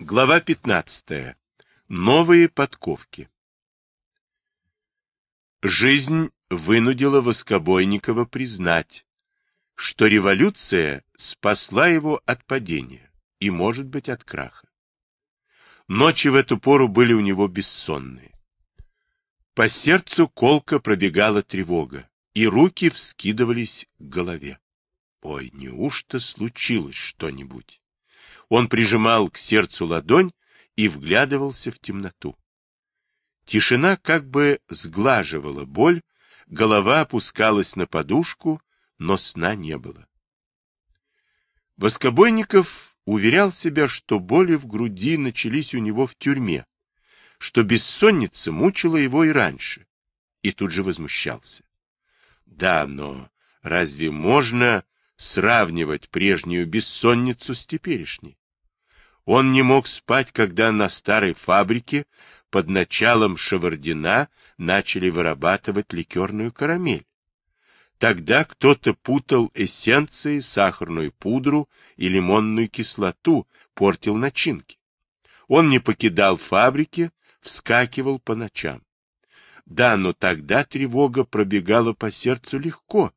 Глава 15. Новые подковки. Жизнь вынудила Воскобойникова признать, что революция спасла его от падения и, может быть, от краха. Ночи в эту пору были у него бессонные. По сердцу колко пробегала тревога, и руки вскидывались к голове. Ой, неужто случилось что-нибудь? Он прижимал к сердцу ладонь и вглядывался в темноту. Тишина как бы сглаживала боль, голова опускалась на подушку, но сна не было. Воскобойников уверял себя, что боли в груди начались у него в тюрьме, что бессонница мучила его и раньше, и тут же возмущался. Да, но разве можно сравнивать прежнюю бессонницу с теперешней? Он не мог спать, когда на старой фабрике под началом Шавардина начали вырабатывать ликерную карамель. Тогда кто-то путал эссенции, сахарную пудру и лимонную кислоту, портил начинки. Он не покидал фабрики, вскакивал по ночам. Да, но тогда тревога пробегала по сердцу легко.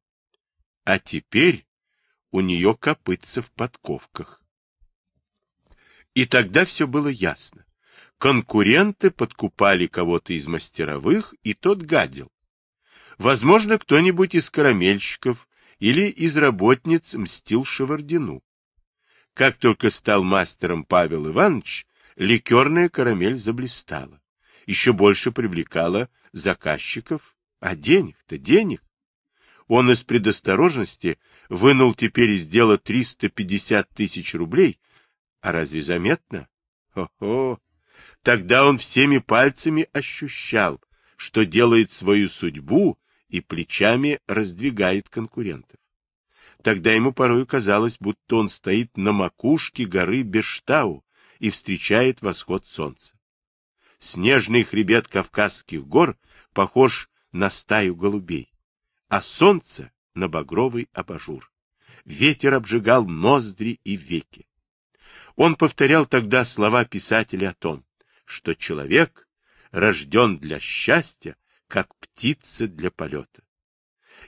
А теперь у нее копытца в подковках. И тогда все было ясно. Конкуренты подкупали кого-то из мастеровых, и тот гадил. Возможно, кто-нибудь из карамельщиков или из работниц мстил Шевардину. Как только стал мастером Павел Иванович, ликерная карамель заблистала. Еще больше привлекала заказчиков. А денег-то денег. Он из предосторожности вынул теперь из дела 350 тысяч рублей а разве заметно? Хо-хо! Тогда он всеми пальцами ощущал, что делает свою судьбу и плечами раздвигает конкурентов. Тогда ему порой казалось, будто он стоит на макушке горы Бештау и встречает восход солнца. Снежный хребет Кавказских гор похож на стаю голубей, а солнце — на багровый абажур. Ветер обжигал ноздри и веки. Он повторял тогда слова писателя о том, что человек рожден для счастья, как птица для полета.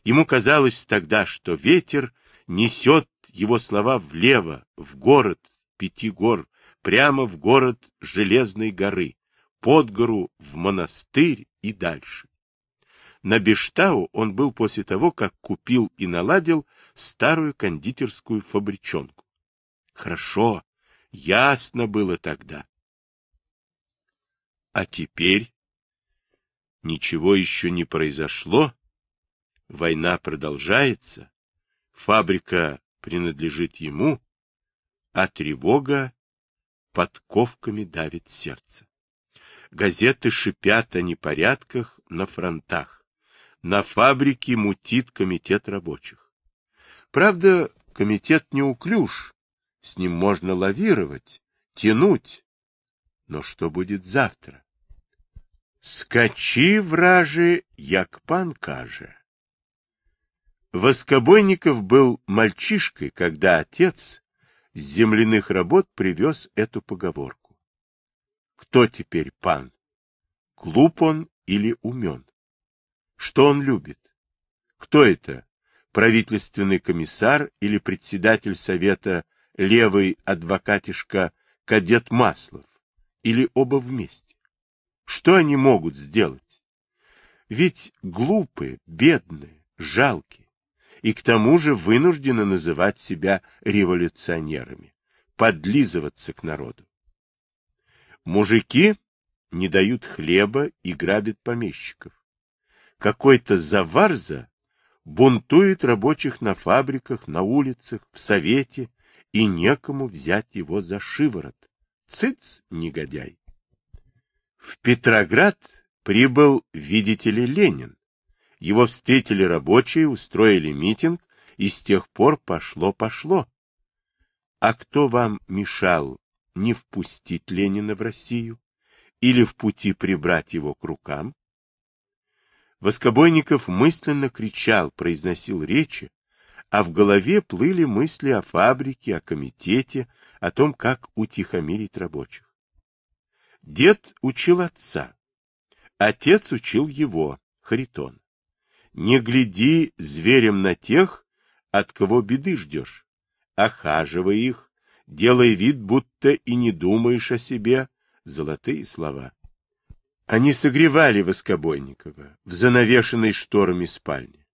Ему казалось тогда, что ветер несет его слова влево, в город пяти гор, прямо в город Железной горы, под гору, в монастырь и дальше. На Бештау он был после того, как купил и наладил старую кондитерскую фабричонку. Хорошо, Ясно было тогда. А теперь ничего еще не произошло. Война продолжается. Фабрика принадлежит ему, а тревога подковками давит сердце. Газеты шипят о непорядках на фронтах. На фабрике мутит комитет рабочих. Правда, комитет неуклюж, с ним можно лавировать, тянуть. Но что будет завтра? Скачи, враже, як пан каже. Воскобойников был мальчишкой, когда отец с земляных работ привез эту поговорку. Кто теперь пан? Глуп он или умен? Что он любит? Кто это? Правительственный комиссар или председатель совета левый адвокатишка кадет Маслов, или оба вместе? Что они могут сделать? Ведь глупые, бедные, жалкие, и к тому же вынуждены называть себя революционерами, подлизываться к народу. Мужики не дают хлеба и грабят помещиков. Какой-то заварза бунтует рабочих на фабриках, на улицах, в совете, и некому взять его за шиворот. Цыц, негодяй! В Петроград прибыл, видите ли, Ленин. Его встретили рабочие, устроили митинг, и с тех пор пошло-пошло. А кто вам мешал не впустить Ленина в Россию или в пути прибрать его к рукам? Воскобойников мысленно кричал, произносил речи, а в голове плыли мысли о фабрике, о комитете, о том, как утихомирить рабочих. Дед учил отца. Отец учил его, Харитон. Не гляди зверем на тех, от кого беды ждешь. Охаживай их, делай вид, будто и не думаешь о себе. Золотые слова. Они согревали Воскобойникова в занавешенной шторами спальне.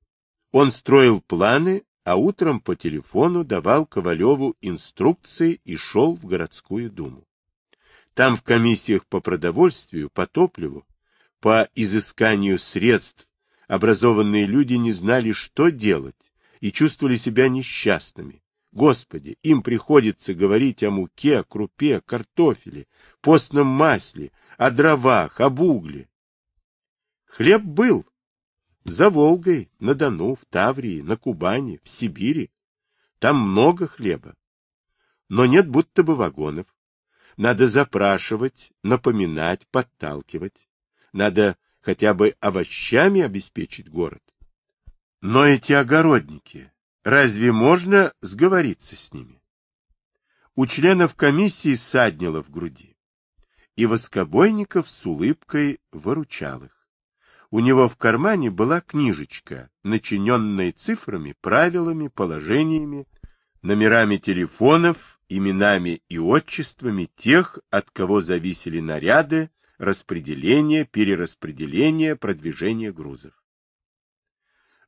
Он строил планы, а утром по телефону давал Ковалеву инструкции и шел в городскую думу. Там в комиссиях по продовольствию, по топливу, по изысканию средств образованные люди не знали, что делать, и чувствовали себя несчастными. Господи, им приходится говорить о муке, крупе, картофеле, постном масле, о дровах, об угле. Хлеб был. За Волгой, на Дону, в Таврии, на Кубани, в Сибири. Там много хлеба. Но нет будто бы вагонов. Надо запрашивать, напоминать, подталкивать. Надо хотя бы овощами обеспечить город. Но эти огородники, разве можно сговориться с ними? У членов комиссии саднило в груди, и Воскобойников с улыбкой выручал их. У него в кармане была книжечка, начиненная цифрами, правилами, положениями, номерами телефонов, именами и отчествами тех, от кого зависели наряды, распределение, перераспределение, продвижение грузов.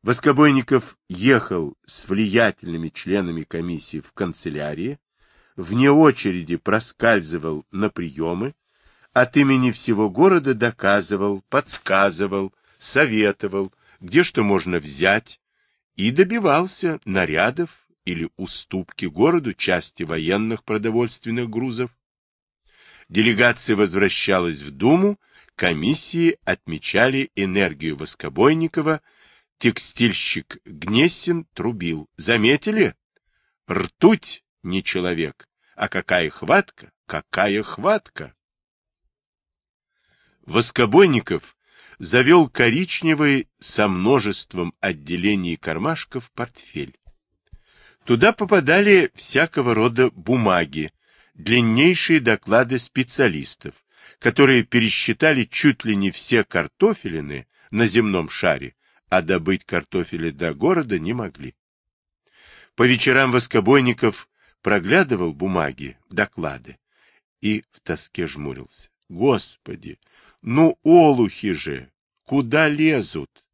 Воскобойников ехал с влиятельными членами комиссии в канцелярии, вне очереди проскальзывал на приемы, от имени всего города доказывал, подсказывал, советовал, где что можно взять, и добивался нарядов или уступки городу части военных продовольственных грузов, Делегация возвращалась в Думу, комиссии отмечали энергию Воскобойникова, текстильщик Гнесин трубил. Заметили? Ртуть не человек, а какая хватка, какая хватка! Воскобойников завел коричневый со множеством отделений кармашков портфель. Туда попадали всякого рода бумаги, длиннейшие доклады специалистов, которые пересчитали чуть ли не все картофелины на земном шаре, а добыть картофеля до города не могли. По вечерам Воскобойников проглядывал бумаги, доклады и в тоске жмурился. Господи, ну олухи же, куда лезут?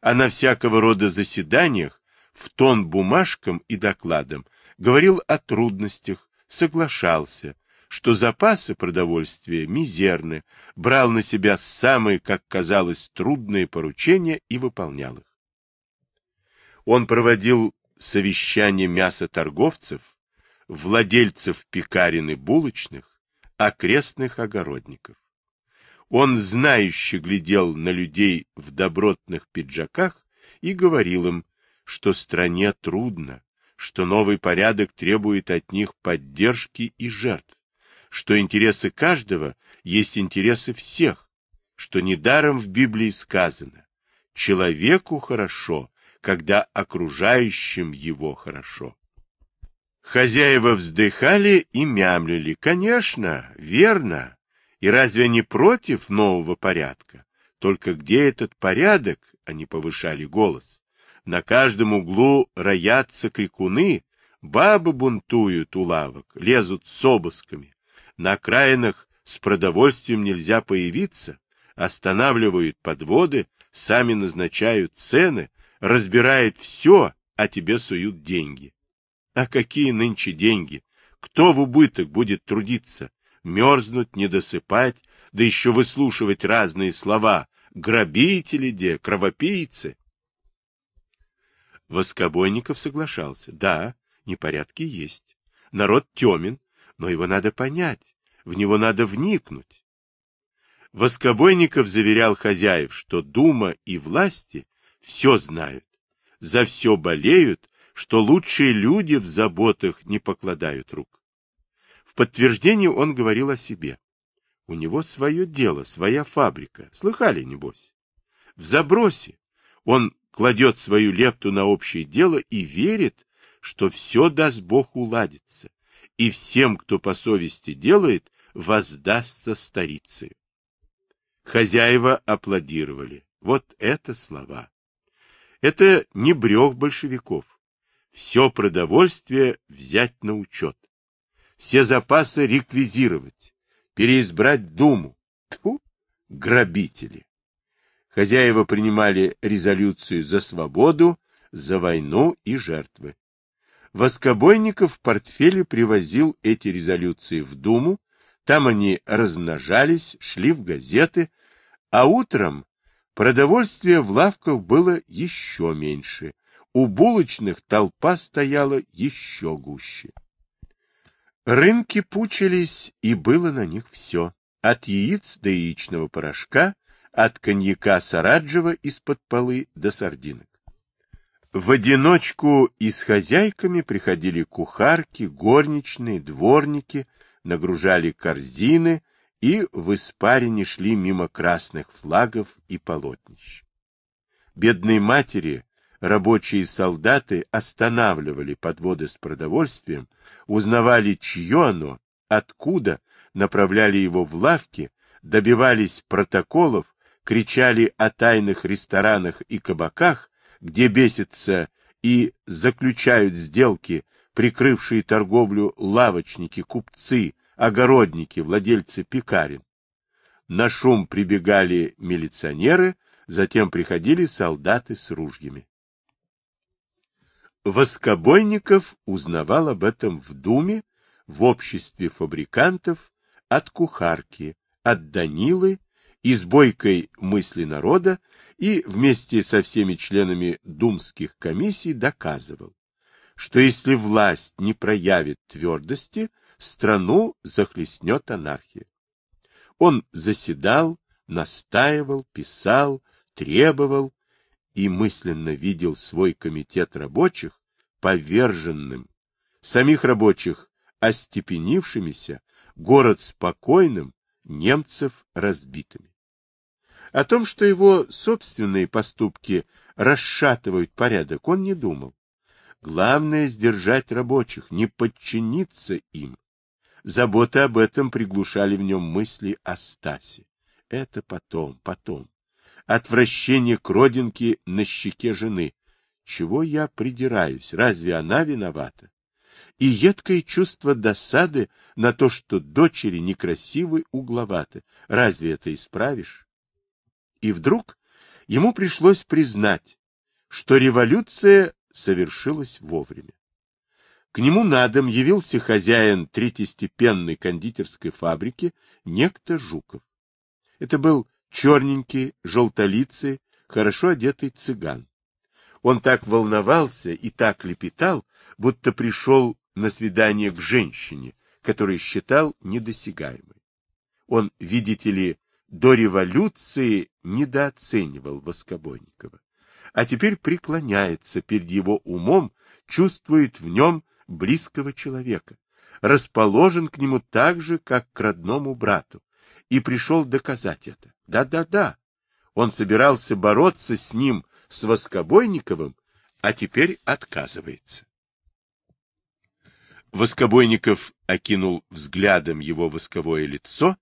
А на всякого рода заседаниях в тон бумажкам и докладам говорил о трудностях, соглашался, что запасы продовольствия мизерны, брал на себя самые, как казалось, трудные поручения и выполнял их. Он проводил совещания мясоторговцев, владельцев пекарен и булочных, окрестных огородников. Он знающе глядел на людей в добротных пиджаках и говорил им, что стране трудно, что новый порядок требует от них поддержки и жертв, что интересы каждого есть интересы всех, что недаром в Библии сказано «человеку хорошо, когда окружающим его хорошо». Хозяева вздыхали и мямлили. Конечно, верно. И разве они против нового порядка? Только где этот порядок? Они повышали голос. На каждом углу роятся крикуны, бабы бунтуют у лавок, лезут с обысками. На окраинах с продовольствием нельзя появиться, останавливают подводы, сами назначают цены, разбирают все, а тебе суют деньги. А какие нынче деньги? Кто в убыток будет трудиться? Мерзнуть, не досыпать, да еще выслушивать разные слова. Грабители где, кровопийцы. Воскобойников соглашался. Да, непорядки есть. Народ темен, но его надо понять, в него надо вникнуть. Воскобойников заверял хозяев, что дума и власти все знают, за все болеют, что лучшие люди в заботах не покладают рук. В подтверждение он говорил о себе. У него свое дело, своя фабрика. Слыхали, небось? В забросе. Он кладет свою лепту на общее дело и верит, что все даст Бог уладится, и всем, кто по совести делает, воздастся старицей. Хозяева аплодировали. Вот это слова. Это не брех большевиков. Все продовольствие взять на учет. Все запасы реквизировать. Переизбрать Думу. Тьфу, грабители. Хозяева принимали резолюцию за свободу, за войну и жертвы. Воскобойников в портфеле привозил эти резолюции в Думу, там они размножались, шли в газеты, а утром продовольствия в лавках было еще меньше, у булочных толпа стояла еще гуще. Рынки пучились, и было на них все, от яиц до яичного порошка, от коньяка Сараджева из-под полы до сардинок. В одиночку и с хозяйками приходили кухарки, горничные, дворники, нагружали корзины и в испарине шли мимо красных флагов и полотнищ. Бедные матери, рабочие и солдаты останавливали подводы с продовольствием, узнавали, чье оно, откуда, направляли его в лавки, добивались протоколов, кричали о тайных ресторанах и кабаках, где бесятся и заключают сделки прикрывшие торговлю лавочники, купцы, огородники, владельцы пекарен. На шум прибегали милиционеры, затем приходили солдаты с ружьями. Воскобойников узнавал об этом в Думе, в обществе фабрикантов, от кухарки, от Данилы, из бойкой мысли народа и вместе со всеми членами думских комиссий доказывал, что если власть не проявит твердости, страну захлестнет анархия. Он заседал, настаивал, писал, требовал и мысленно видел свой комитет рабочих поверженным, самих рабочих остепенившимися, город спокойным, немцев разбитыми. О том, что его собственные поступки расшатывают порядок, он не думал. Главное — сдержать рабочих, не подчиниться им. Заботы об этом приглушали в нем мысли о Стасе. Это потом, потом. Отвращение к родинке на щеке жены. Чего я придираюсь? Разве она виновата? И едкое чувство досады на то, что дочери некрасивы, угловаты. Разве это исправишь? И вдруг ему пришлось признать, что революция совершилось вовремя. К нему на дом явился хозяин третьестепенной кондитерской фабрики, некто Жуков. Это был черненький, желтолицый, хорошо одетый цыган. Он так волновался и так лепетал, будто пришел на свидание к женщине, которую считал недосягаемой. Он, видите ли, до революции недооценивал Воскобойникова а теперь преклоняется перед его умом, чувствует в нем близкого человека, расположен к нему так же, как к родному брату, и пришел доказать это. Да-да-да, он собирался бороться с ним, с Воскобойниковым, а теперь отказывается. Воскобойников окинул взглядом его восковое лицо,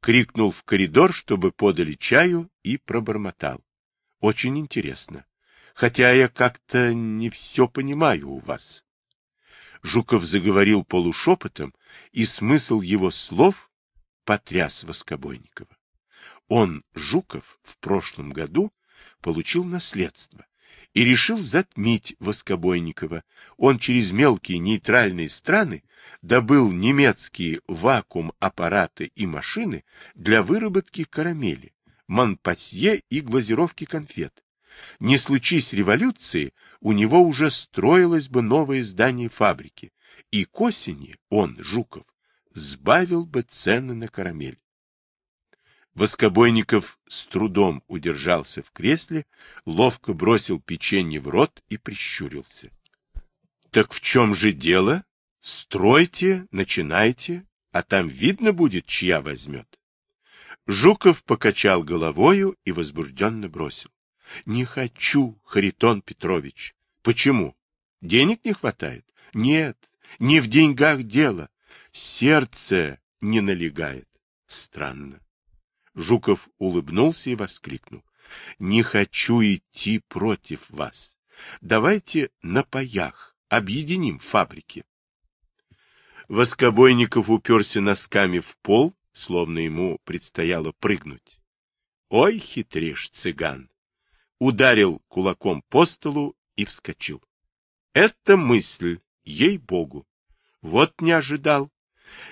крикнул в коридор, чтобы подали чаю, и пробормотал. Очень интересно хотя я как-то не все понимаю у вас. Жуков заговорил полушепотом, и смысл его слов потряс Воскобойникова. Он, Жуков, в прошлом году получил наследство и решил затмить Воскобойникова. Он через мелкие нейтральные страны добыл немецкие вакуум-аппараты и машины для выработки карамели, манпасье и глазировки конфет. Не случись революции, у него уже строилось бы новое здание фабрики, и к осени он, Жуков, сбавил бы цены на карамель. Воскобойников с трудом удержался в кресле, ловко бросил печенье в рот и прищурился. — Так в чем же дело? Стройте, начинайте, а там видно будет, чья возьмет. Жуков покачал головою и возбужденно бросил. Не хочу, Харитон Петрович. Почему? Денег не хватает? Нет, не в деньгах дело. Сердце не налегает. Странно. Жуков улыбнулся и воскликнул. Не хочу идти против вас. Давайте на паях объединим фабрики. Воскобойников уперся носками в пол, словно ему предстояло прыгнуть. Ой, хитришь, цыган! Ударил кулаком по столу и вскочил. Это мысль, ей-богу. Вот не ожидал.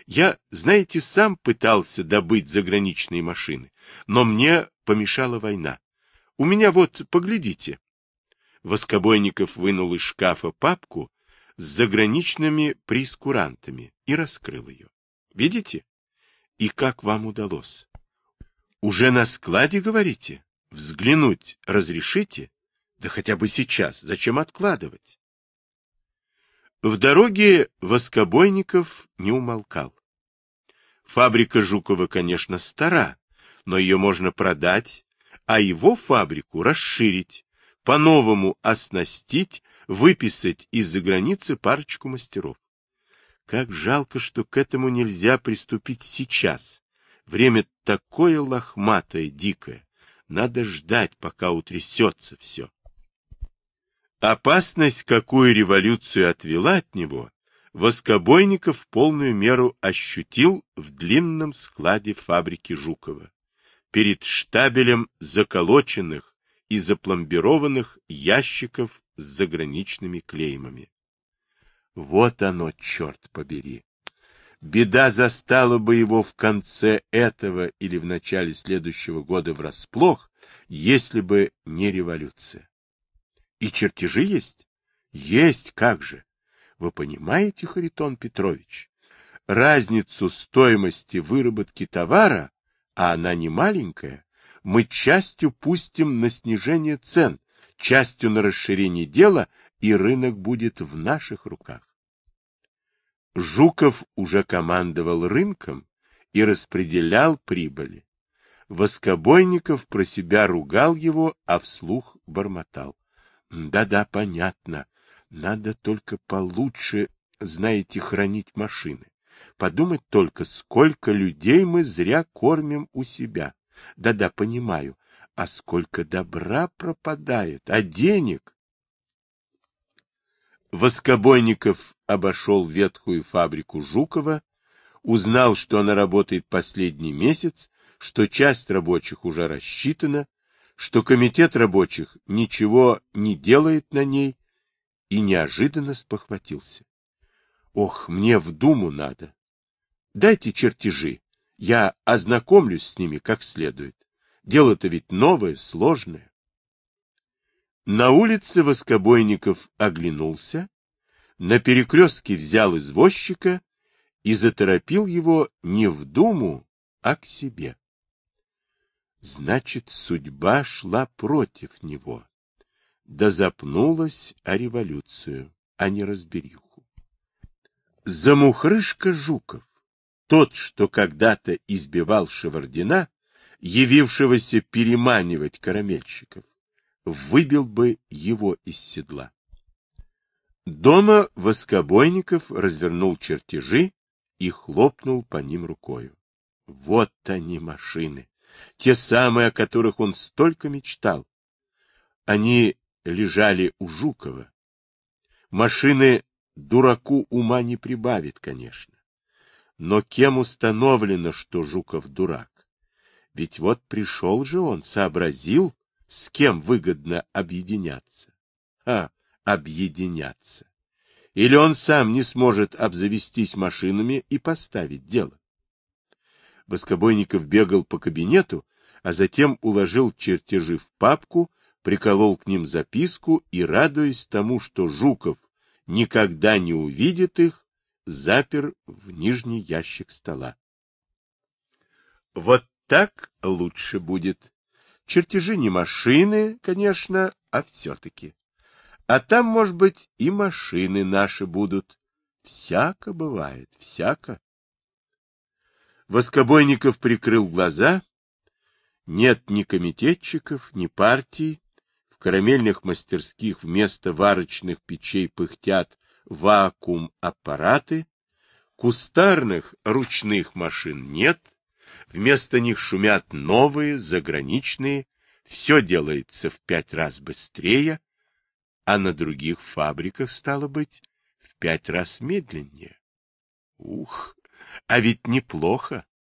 Я, знаете, сам пытался добыть заграничные машины, но мне помешала война. У меня вот, поглядите. Воскобойников вынул из шкафа папку с заграничными прескурантами и раскрыл ее. Видите? И как вам удалось? Уже на складе, говорите? Взглянуть разрешите? Да хотя бы сейчас. Зачем откладывать? В дороге Воскобойников не умолкал. Фабрика Жукова, конечно, стара, но ее можно продать, а его фабрику расширить, по-новому оснастить, выписать из-за границы парочку мастеров. Как жалко, что к этому нельзя приступить сейчас. Время такое лохматое, дикое. Надо ждать, пока утрясется все. Опасность, какую революцию отвела от него, Воскобойников в полную меру ощутил в длинном складе фабрики Жукова, перед штабелем заколоченных и запломбированных ящиков с заграничными клеймами. Вот оно, черт побери! Беда застала бы его в конце этого или в начале следующего года врасплох, если бы не революция. И чертежи есть? Есть, как же. Вы понимаете, Харитон Петрович, разницу стоимости выработки товара, а она не маленькая, мы частью пустим на снижение цен, частью на расширение дела, и рынок будет в наших руках. Жуков уже командовал рынком и распределял прибыли. Воскобойников про себя ругал его, а вслух бормотал. Да-да, понятно. Надо только получше, знаете, хранить машины. Подумать только, сколько людей мы зря кормим у себя. Да-да, понимаю. А сколько добра пропадает, а денег? Воскобойников обошел ветхую фабрику Жукова, узнал, что она работает последний месяц, что часть рабочих уже рассчитана, что комитет рабочих ничего не делает на ней, и неожиданно спохватился. Ох, мне в Думу надо. Дайте чертежи, я ознакомлюсь с ними как следует. Дело-то ведь новое, сложное. На улице Воскобойников оглянулся, на перекрестке взял извозчика и заторопил его не в Думу, а к себе. Значит, судьба шла против него. Да запнулась о революцию, а не разбериху. Замухрышка Жуков, тот, что когда-то избивал Шевардина, явившегося переманивать карамельщиков, выбил бы его из седла. Дома Воскобойников развернул чертежи и хлопнул по ним рукою. Вот они машины, те самые, о которых он столько мечтал. Они лежали у Жукова. Машины дураку ума не прибавит, конечно. Но кем установлено, что Жуков дурак? Ведь вот пришел же он, сообразил, с кем выгодно объединяться. А, объединяться. Или он сам не сможет обзавестись машинами и поставить дело. Воскобойников бегал по кабинету, а затем уложил чертежи в папку, приколол к ним записку и, радуясь тому, что Жуков никогда не увидит их, запер в нижний ящик стола. Вот так лучше будет. Чертежи не машины, конечно, а все-таки. А там, может быть, и машины наши будут. Всяко бывает, всяко. Воскобойников прикрыл глаза. Нет ни комитетчиков, ни партий, в карамельных мастерских вместо варочных печей пыхтят вакуум-аппараты, кустарных ручных машин нет, вместо них шумят новые, заграничные, все делается в пять раз быстрее, а на других фабриках, стало быть, в пять раз медленнее. Ух, а ведь неплохо.